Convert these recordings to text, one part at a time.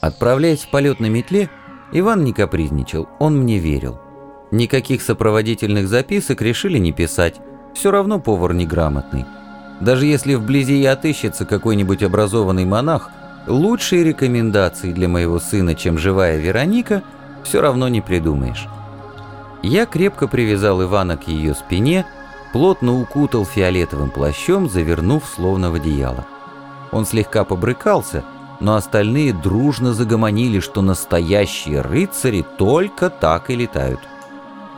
Отправляясь в полет на метле, Иван не капризничал, он мне верил. Никаких сопроводительных записок решили не писать, все равно повар неграмотный. Даже если вблизи и отыщется какой-нибудь образованный монах, лучшие рекомендации для моего сына, чем живая Вероника, все равно не придумаешь. Я крепко привязал Ивана к ее спине, плотно укутал фиолетовым плащом, завернув словно в одеяло. Он слегка побрыкался, но остальные дружно загомонили, что настоящие рыцари только так и летают.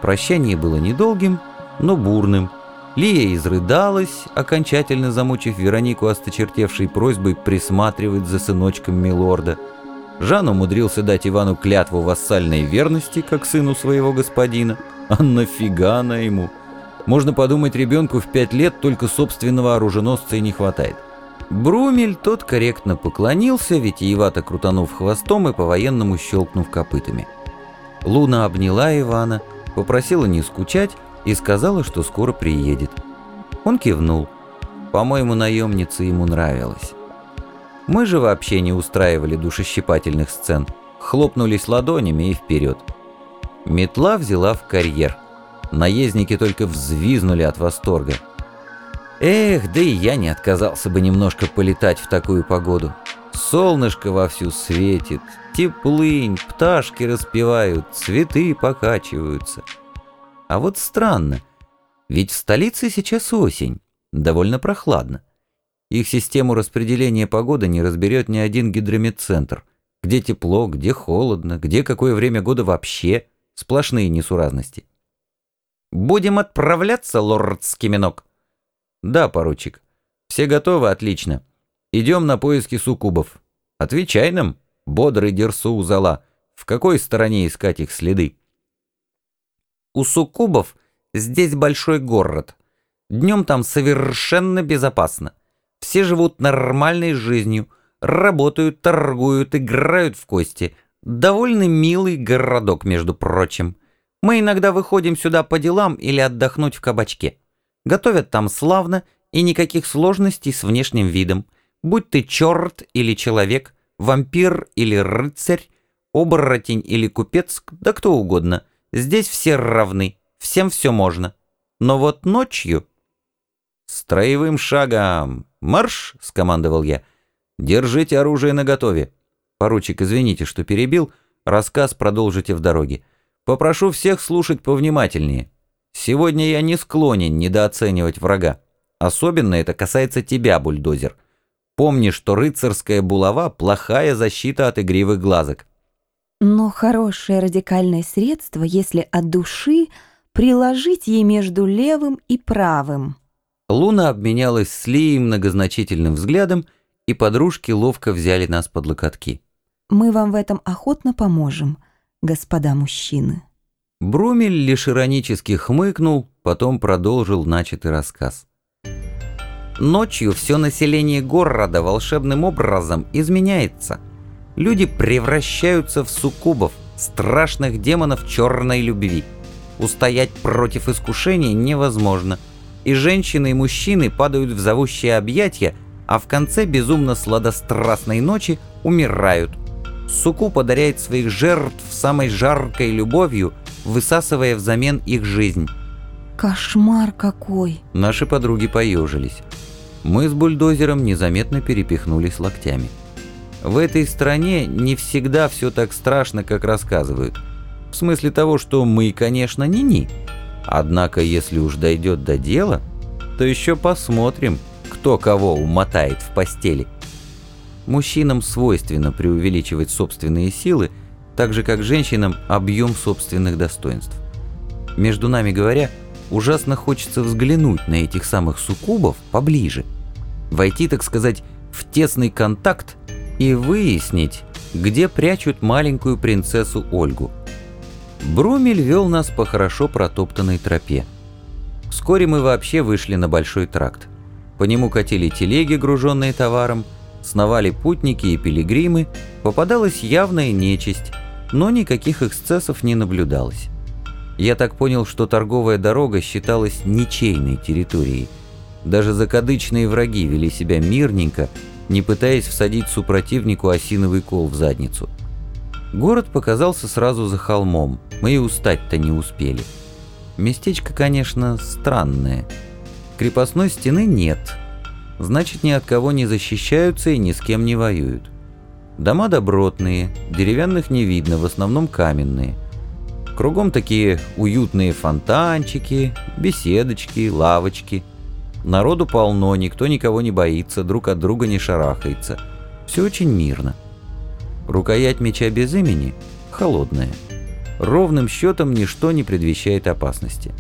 Прощание было недолгим, но бурным. Лия изрыдалась, окончательно замучив Веронику осточертевшей просьбой присматривать за сыночком Милорда. Жан умудрился дать Ивану клятву вассальной верности, как сыну своего господина. А нафига она ему? Можно подумать, ребенку в пять лет только собственного оруженосца и не хватает. Брумель тот корректно поклонился, витиевато крутанув хвостом и по-военному щелкнув копытами. Луна обняла Ивана, попросила не скучать и сказала, что скоро приедет. Он кивнул. По-моему, наемница ему нравилась. Мы же вообще не устраивали душещипательных сцен. Хлопнулись ладонями и вперед. Метла взяла в карьер. Наездники только взвизнули от восторга. Эх, да и я не отказался бы немножко полетать в такую погоду. Солнышко вовсю светит, теплынь, пташки распевают, цветы покачиваются. А вот странно, ведь в столице сейчас осень, довольно прохладно. Их систему распределения погоды не разберет ни один гидрометцентр. Где тепло, где холодно, где какое время года вообще. Сплошные несуразности. «Будем отправляться, лорд Скиминок?» «Да, поручик. Все готовы? Отлично. Идем на поиски суккубов. Отвечай нам, бодрый Дерсу Зала, в какой стороне искать их следы?» «У суккубов здесь большой город. Днем там совершенно безопасно. Все живут нормальной жизнью, работают, торгуют, играют в кости. Довольно милый городок, между прочим. Мы иногда выходим сюда по делам или отдохнуть в кабачке. Готовят там славно и никаких сложностей с внешним видом. Будь ты черт или человек, вампир или рыцарь, оборотень или купец, да кто угодно. Здесь все равны, всем все можно. Но вот ночью... «Строевым шагом! Марш!» — скомандовал я. «Держите оружие наготове. Поручик, извините, что перебил. Рассказ продолжите в дороге. Попрошу всех слушать повнимательнее. Сегодня я не склонен недооценивать врага. Особенно это касается тебя, бульдозер. Помни, что рыцарская булава – плохая защита от игривых глазок. Но хорошее радикальное средство, если от души приложить ей между левым и правым. Луна обменялась с Лией многозначительным взглядом, и подружки ловко взяли нас под локотки. Мы вам в этом охотно поможем, господа мужчины. Брумель лишь иронически хмыкнул, потом продолжил начатый рассказ. Ночью все население города волшебным образом изменяется. Люди превращаются в суккубов, страшных демонов черной любви. Устоять против искушения невозможно. И женщины и мужчины падают в зовущие объятия, а в конце безумно сладострастной ночи умирают. Суку подаряет своих жертв самой жаркой любовью – высасывая взамен их жизнь. «Кошмар какой!» Наши подруги поежились. Мы с бульдозером незаметно перепихнулись локтями. В этой стране не всегда все так страшно, как рассказывают. В смысле того, что мы, конечно, не-ни. Однако, если уж дойдет до дела, то еще посмотрим, кто кого умотает в постели. Мужчинам свойственно преувеличивать собственные силы, так же как женщинам объем собственных достоинств. Между нами говоря, ужасно хочется взглянуть на этих самых суккубов поближе, войти, так сказать, в тесный контакт и выяснить, где прячут маленькую принцессу Ольгу. Брумель вел нас по хорошо протоптанной тропе. Вскоре мы вообще вышли на большой тракт. По нему катили телеги, груженные товаром, сновали путники и пилигримы, попадалась явная нечисть, но никаких эксцессов не наблюдалось. Я так понял, что торговая дорога считалась ничейной территорией. Даже закадычные враги вели себя мирненько, не пытаясь всадить супротивнику осиновый кол в задницу. Город показался сразу за холмом, мы и устать-то не успели. Местечко, конечно, странное. Крепостной стены нет, значит, ни от кого не защищаются и ни с кем не воюют. Дома добротные, деревянных не видно, в основном каменные. Кругом такие уютные фонтанчики, беседочки, лавочки. Народу полно, никто никого не боится, друг от друга не шарахается. Все очень мирно. Рукоять меча без имени холодная. Ровным счетом ничто не предвещает опасности.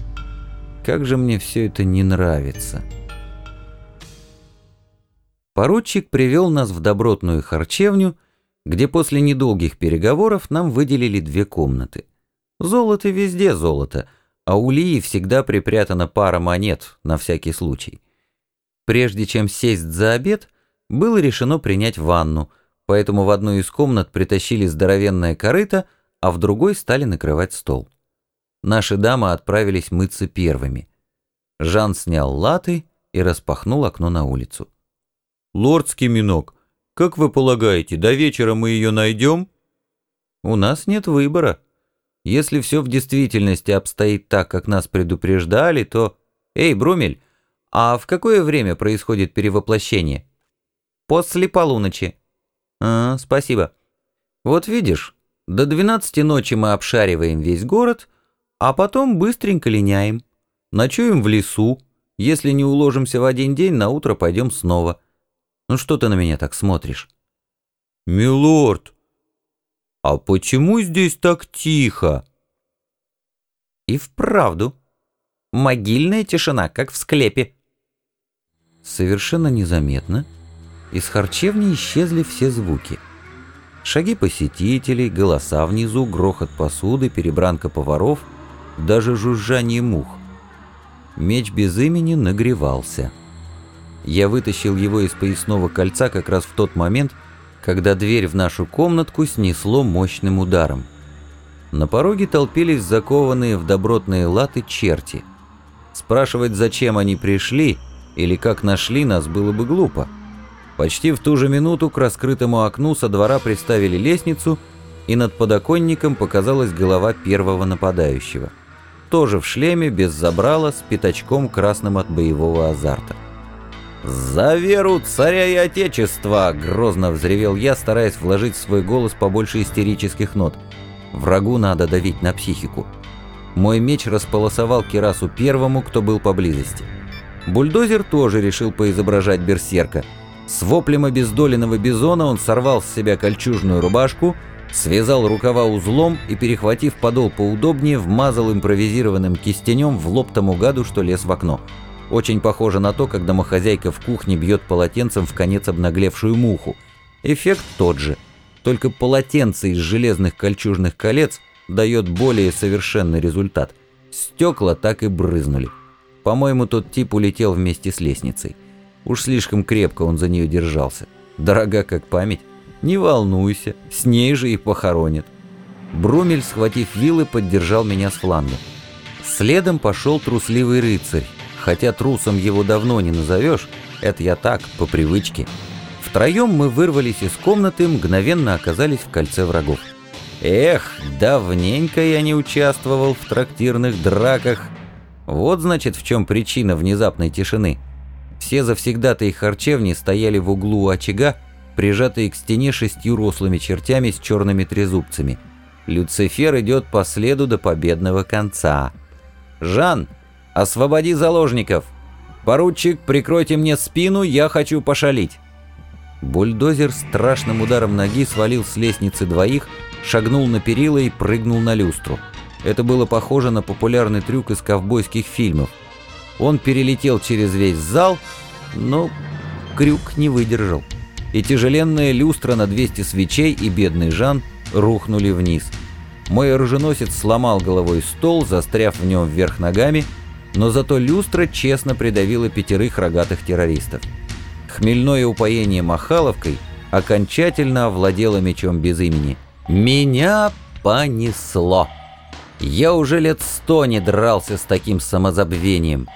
Как же мне все это не нравится. Поручик привел нас в добротную харчевню, где после недолгих переговоров нам выделили две комнаты. Золото везде золото, а у Лии всегда припрятана пара монет на всякий случай. Прежде чем сесть за обед, было решено принять ванну, поэтому в одну из комнат притащили здоровенное корыто, а в другой стали накрывать стол. Наши дамы отправились мыться первыми. Жан снял латы и распахнул окно на улицу. «Лордский минок, как вы полагаете, до вечера мы ее найдем?» «У нас нет выбора. Если все в действительности обстоит так, как нас предупреждали, то... Эй, Брумель, а в какое время происходит перевоплощение?» «После полуночи». «А, спасибо. Вот видишь, до 12 ночи мы обшариваем весь город, а потом быстренько линяем. Ночуем в лесу. Если не уложимся в один день, на утро пойдем снова. Ну что ты на меня так смотришь?» «Милорд, «А почему здесь так тихо?» «И вправду. Могильная тишина, как в склепе». Совершенно незаметно из харчевни исчезли все звуки. Шаги посетителей, голоса внизу, грохот посуды, перебранка поваров, даже жужжание мух. Меч без имени нагревался. Я вытащил его из поясного кольца как раз в тот момент, когда дверь в нашу комнатку снесло мощным ударом. На пороге толпились закованные в добротные латы черти. Спрашивать, зачем они пришли или как нашли нас, было бы глупо. Почти в ту же минуту к раскрытому окну со двора приставили лестницу, и над подоконником показалась голова первого нападающего. Тоже в шлеме, без забрала, с пятачком красным от боевого азарта. «За веру царя и отечества!» — грозно взревел я, стараясь вложить в свой голос побольше истерических нот. «Врагу надо давить на психику». Мой меч располосовал Кирасу первому, кто был поблизости. Бульдозер тоже решил поизображать берсерка. С воплем обездоленного бизона он сорвал с себя кольчужную рубашку, связал рукава узлом и, перехватив подол поудобнее, вмазал импровизированным кистенем в лоб тому гаду, что лез в окно. Очень похоже на то, как домохозяйка в кухне бьет полотенцем в конец обнаглевшую муху. Эффект тот же, только полотенце из железных кольчужных колец дает более совершенный результат. Стекла так и брызнули. По-моему, тот тип улетел вместе с лестницей. Уж слишком крепко он за нее держался. Дорога как память. Не волнуйся, с ней же и похоронят. Брумель, схватив вилы, поддержал меня с фланга. Следом пошел трусливый рыцарь, хотя трусом его давно не назовешь, это я так, по привычке. Втроем мы вырвались из комнаты мгновенно оказались в кольце врагов. Эх, давненько я не участвовал в трактирных драках. Вот, значит, в чем причина внезапной тишины. Все завсегдаты и харчевни стояли в углу очага, прижатые к стене шестью рослыми чертями с черными трезубцами. Люцифер идет по следу до победного конца. «Жан, «Освободи заложников! Поручик, прикройте мне спину, я хочу пошалить!» Бульдозер страшным ударом ноги свалил с лестницы двоих, шагнул на перила и прыгнул на люстру. Это было похоже на популярный трюк из ковбойских фильмов. Он перелетел через весь зал, но крюк не выдержал. И тяжеленная люстра на 200 свечей и бедный Жан рухнули вниз. Мой оруженосец сломал головой стол, застряв в нем вверх ногами, но зато люстра честно придавила пятерых рогатых террористов. Хмельное упоение Махаловкой окончательно овладело мечом без имени. Меня понесло. Я уже лет сто не дрался с таким самозабвением.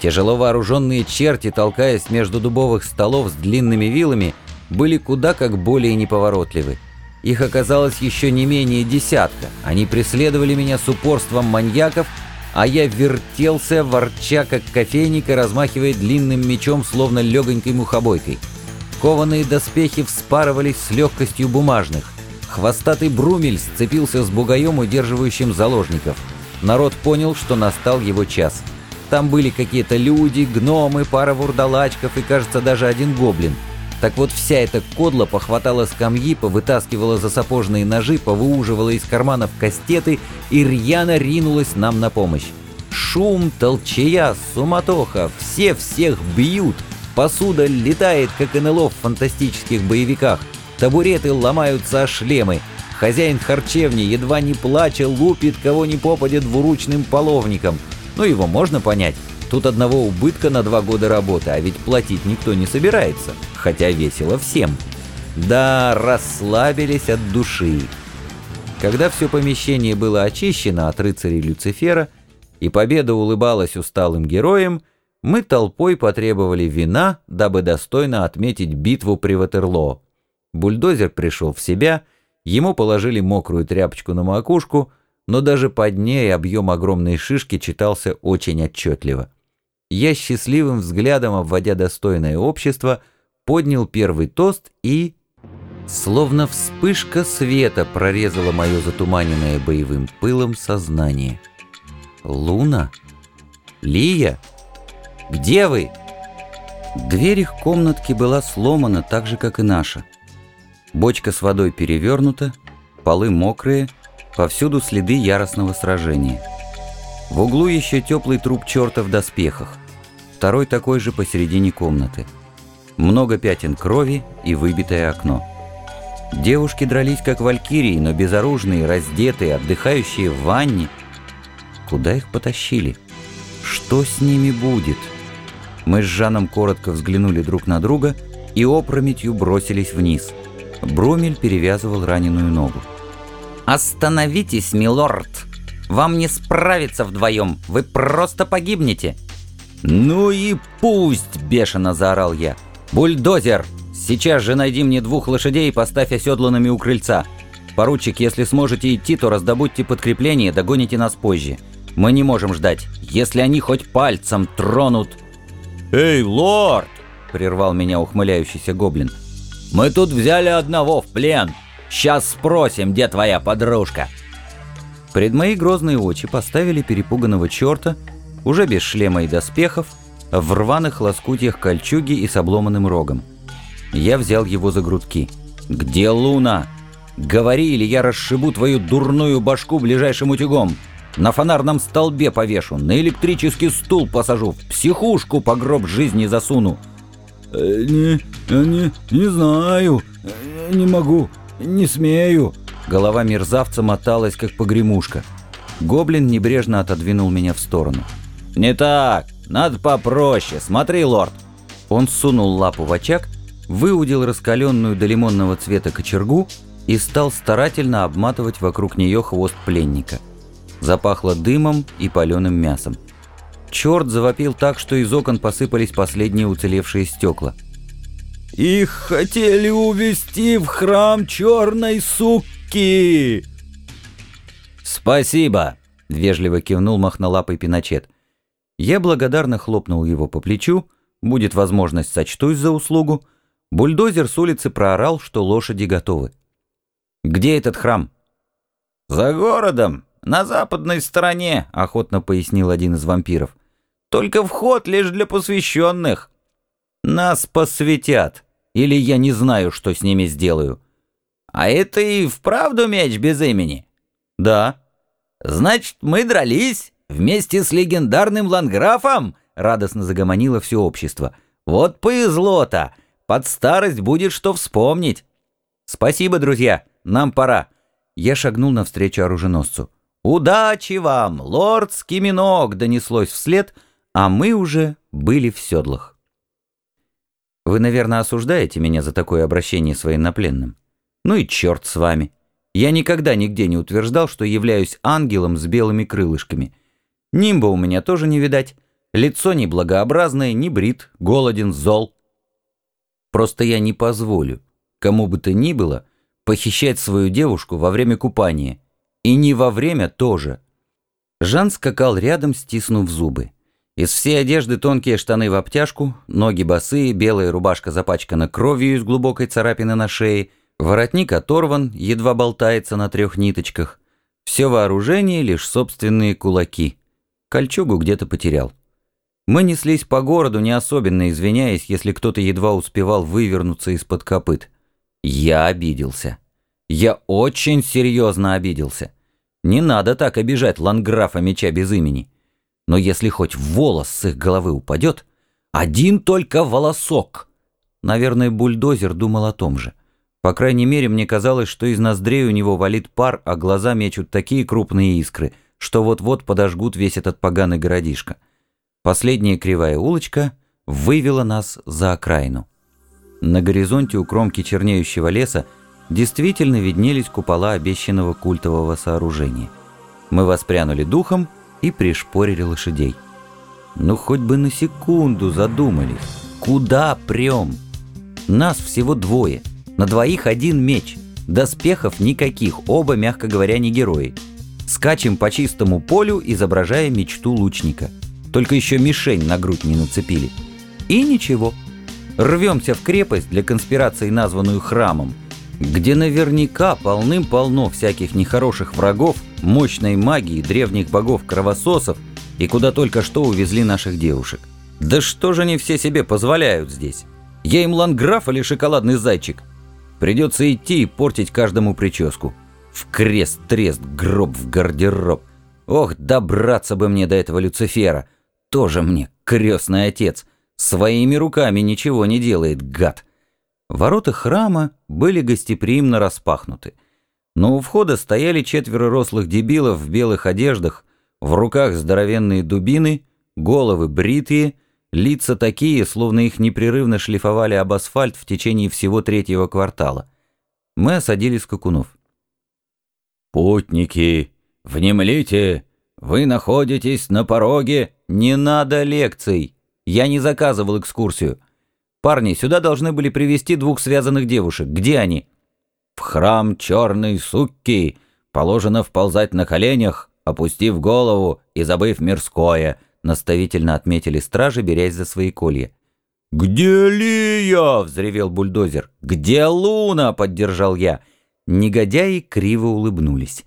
Тяжело вооруженные черти, толкаясь между дубовых столов с длинными вилами, были куда как более неповоротливы. Их оказалось еще не менее десятка. Они преследовали меня с упорством маньяков, а я вертелся, ворча как кофейник и размахивая длинным мечом, словно легонькой мухобойкой. Кованые доспехи вспарывались с легкостью бумажных. Хвостатый Брумель сцепился с бугаем, удерживающим заложников. Народ понял, что настал его час. Там были какие-то люди, гномы, пара вурдалачков и, кажется, даже один гоблин — так вот вся эта кодла похватала скамьи, повытаскивала за сапожные ножи, повыуживала из карманов кастеты и рьяно ринулась нам на помощь. Шум, толчая, суматоха, все всех бьют. Посуда летает, как НЛО в фантастических боевиках. Табуреты ломаются о шлемы. Хозяин харчевни, едва не плача, лупит кого ни попадет двуручным половником. Ну, его можно понять. Тут одного убытка на два года работы, а ведь платить никто не собирается, хотя весело всем. Да, расслабились от души. Когда все помещение было очищено от рыцарей Люцифера, и победа улыбалась усталым героям, мы толпой потребовали вина, дабы достойно отметить битву при Ватерлоо. Бульдозер пришел в себя, ему положили мокрую тряпочку на макушку, но даже под ней объем огромной шишки читался очень отчетливо я счастливым взглядом, обводя достойное общество, поднял первый тост и... Словно вспышка света прорезала мое затуманенное боевым пылом сознание. «Луна? Лия? Где вы?» Дверь их комнатки была сломана так же, как и наша. Бочка с водой перевернута, полы мокрые, повсюду следы яростного сражения. В углу еще теплый труп черта в доспехах второй такой же посередине комнаты. Много пятен крови и выбитое окно. Девушки дрались как валькирии, но безоружные, раздетые, отдыхающие в ванне. Куда их потащили? Что с ними будет? Мы с Жаном коротко взглянули друг на друга и опрометью бросились вниз. Бромель перевязывал раненую ногу. «Остановитесь, милорд! Вам не справиться вдвоем, вы просто погибнете!» «Ну и пусть!» – бешено заорал я. «Бульдозер! Сейчас же найди мне двух лошадей и поставь оседланными у крыльца. Поручик, если сможете идти, то раздобудьте подкрепление, догоните нас позже. Мы не можем ждать. Если они хоть пальцем тронут...» «Эй, лорд!» – прервал меня ухмыляющийся гоблин. «Мы тут взяли одного в плен. Сейчас спросим, где твоя подружка?» Пред мои грозные очи поставили перепуганного черта, уже без шлема и доспехов, в рваных лоскутьях кольчуги и с обломанным рогом. Я взял его за грудки. «Где Луна? Говори, или я расшибу твою дурную башку ближайшим утюгом. На фонарном столбе повешу, на электрический стул посажу, в психушку по гроб жизни засуну». Э, «Не, не, не знаю, не могу, не смею». Голова мерзавца моталась, как погремушка. Гоблин небрежно отодвинул меня в сторону. «Не так! Надо попроще! Смотри, лорд!» Он сунул лапу в очаг, выудил раскаленную до лимонного цвета кочергу и стал старательно обматывать вокруг нее хвост пленника. Запахло дымом и паленым мясом. Черт завопил так, что из окон посыпались последние уцелевшие стекла. «Их хотели увести в храм черной суки!» «Спасибо!» — вежливо кивнул махнолапый пиночет. Я благодарно хлопнул его по плечу, будет возможность сочтусь за услугу. Бульдозер с улицы проорал, что лошади готовы. «Где этот храм?» «За городом, на западной стороне», — охотно пояснил один из вампиров. «Только вход лишь для посвященных». «Нас посвятят, или я не знаю, что с ними сделаю». «А это и вправду меч без имени?» «Да». «Значит, мы дрались?» Вместе с легендарным ланграфом?» — радостно загомонило все общество. «Вот повезло-то! Под старость будет что вспомнить!» «Спасибо, друзья! Нам пора!» Я шагнул навстречу оруженосцу. «Удачи вам, лорд Скиминок!» — донеслось вслед, а мы уже были в седлах. Вы, наверное, осуждаете меня за такое обращение с военнопленным. Ну и черт с вами. Я никогда нигде не утверждал, что являюсь ангелом с белыми крылышками — Нимба у меня тоже не видать. Лицо неблагообразное, не брит, голоден, зол. Просто я не позволю, кому бы то ни было, похищать свою девушку во время купания. И не во время тоже. Жан скакал рядом, стиснув зубы. Из всей одежды тонкие штаны в обтяжку, ноги босые, белая рубашка запачкана кровью из глубокой царапины на шее, воротник оторван, едва болтается на трех ниточках. Все вооружение — лишь собственные кулаки. Кольчугу где-то потерял. Мы неслись по городу, не особенно извиняясь, если кто-то едва успевал вывернуться из-под копыт. Я обиделся. Я очень серьезно обиделся. Не надо так обижать ланграфа меча без имени. Но если хоть волос с их головы упадет, один только волосок. Наверное, бульдозер думал о том же. По крайней мере, мне казалось, что из ноздрей у него валит пар, а глаза мечут такие крупные искры, что вот-вот подожгут весь этот поганый городишко. Последняя кривая улочка вывела нас за окраину. На горизонте у кромки чернеющего леса действительно виднелись купола обещанного культового сооружения. Мы воспрянули духом и пришпорили лошадей. Ну, хоть бы на секунду задумались. Куда прем? Нас всего двое. На двоих один меч. Доспехов никаких, оба, мягко говоря, не герои. Скачем по чистому полю, изображая мечту лучника. Только еще мишень на грудь не нацепили. И ничего. Рвемся в крепость для конспирации, названную храмом, где наверняка полным-полно всяких нехороших врагов, мощной магии, древних богов-кровососов и куда только что увезли наших девушек. Да что же они все себе позволяют здесь? Я им ланграф или шоколадный зайчик? Придется идти и портить каждому прическу. В крест-трест, гроб в гардероб. Ох, добраться бы мне до этого Люцифера. Тоже мне крестный отец. Своими руками ничего не делает, гад. Ворота храма были гостеприимно распахнуты. Но у входа стояли четверо рослых дебилов в белых одеждах, в руках здоровенные дубины, головы бритые, лица такие, словно их непрерывно шлифовали об асфальт в течение всего третьего квартала. Мы осадили скакунов. «Путники, внемлите, вы находитесь на пороге...» «Не надо лекций! Я не заказывал экскурсию. Парни, сюда должны были привести двух связанных девушек. Где они?» «В храм черной сукки положено вползать на коленях, опустив голову и забыв мирское», наставительно отметили стражи, берясь за свои колья. «Где Лия?» — взревел бульдозер. «Где Луна?» — поддержал я. Негодяи криво улыбнулись.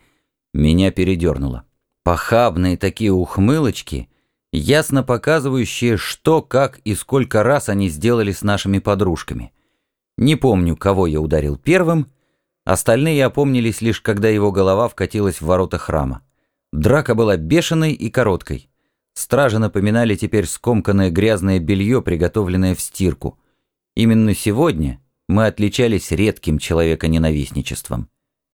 Меня передернуло. Похабные такие ухмылочки — ясно показывающие, что, как и сколько раз они сделали с нашими подружками. Не помню, кого я ударил первым, остальные опомнились лишь, когда его голова вкатилась в ворота храма. Драка была бешеной и короткой. Стражи напоминали теперь скомканное грязное белье, приготовленное в стирку. Именно сегодня мы отличались редким человеконенавистничеством.